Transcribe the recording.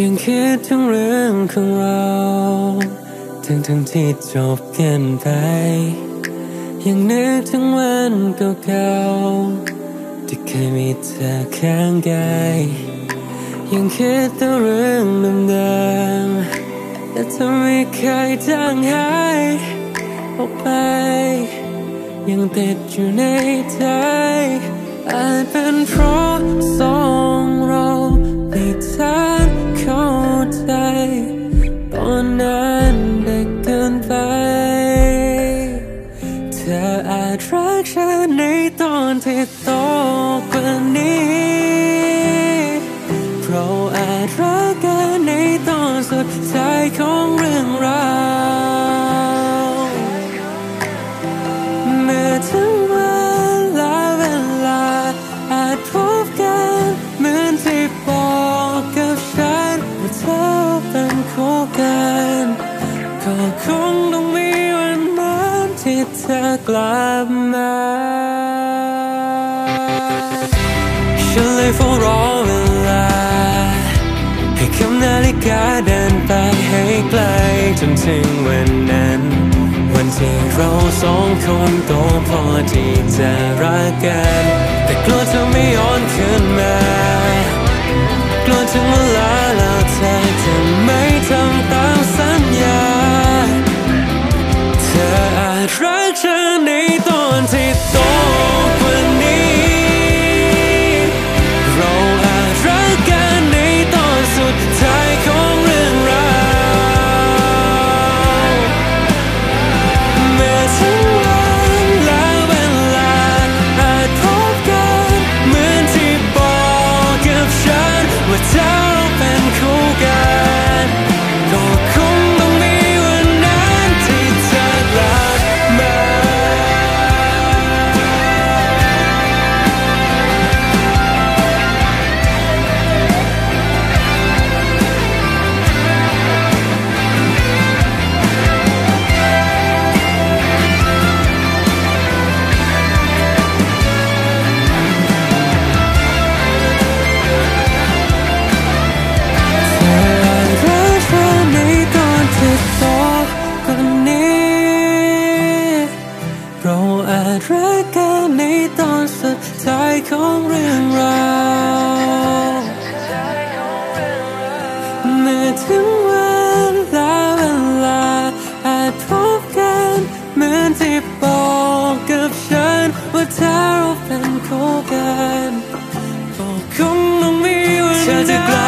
ยังคิดถึงเรื่องของเราทั้งทั้งที่จบกันไป ยังนึกถึงวันเก่าๆที่เคยมีเธอข้างกายยังคิดถึงเรื่องเดิมๆแต่เธอไม่เคยจางหายออกไป ยังติดอยู่ในใจอาจเป็นเพราะสอง กฉันในตอนที่โตกว่านี้ เราอาจรักกันในตอนสุดท้ายของเรื่องราวเมื่อถึงเวลาเวลา อาจพบกันเหมือนที่บอกกับฉันว่าเธอเป็นคู่กันก็คง เธอกลับมาฉันเลยเฝ้ารอเวลา ให้คำนาฬิกาเดินไปให้ไกลจนถึงวันนั้น วันที่เราสองคนโตพอที่จะรักกัน แต่กลัวเธอไม่ย้อนคืนมา กลัวถึงเวลาแล้วเธอ คู่กั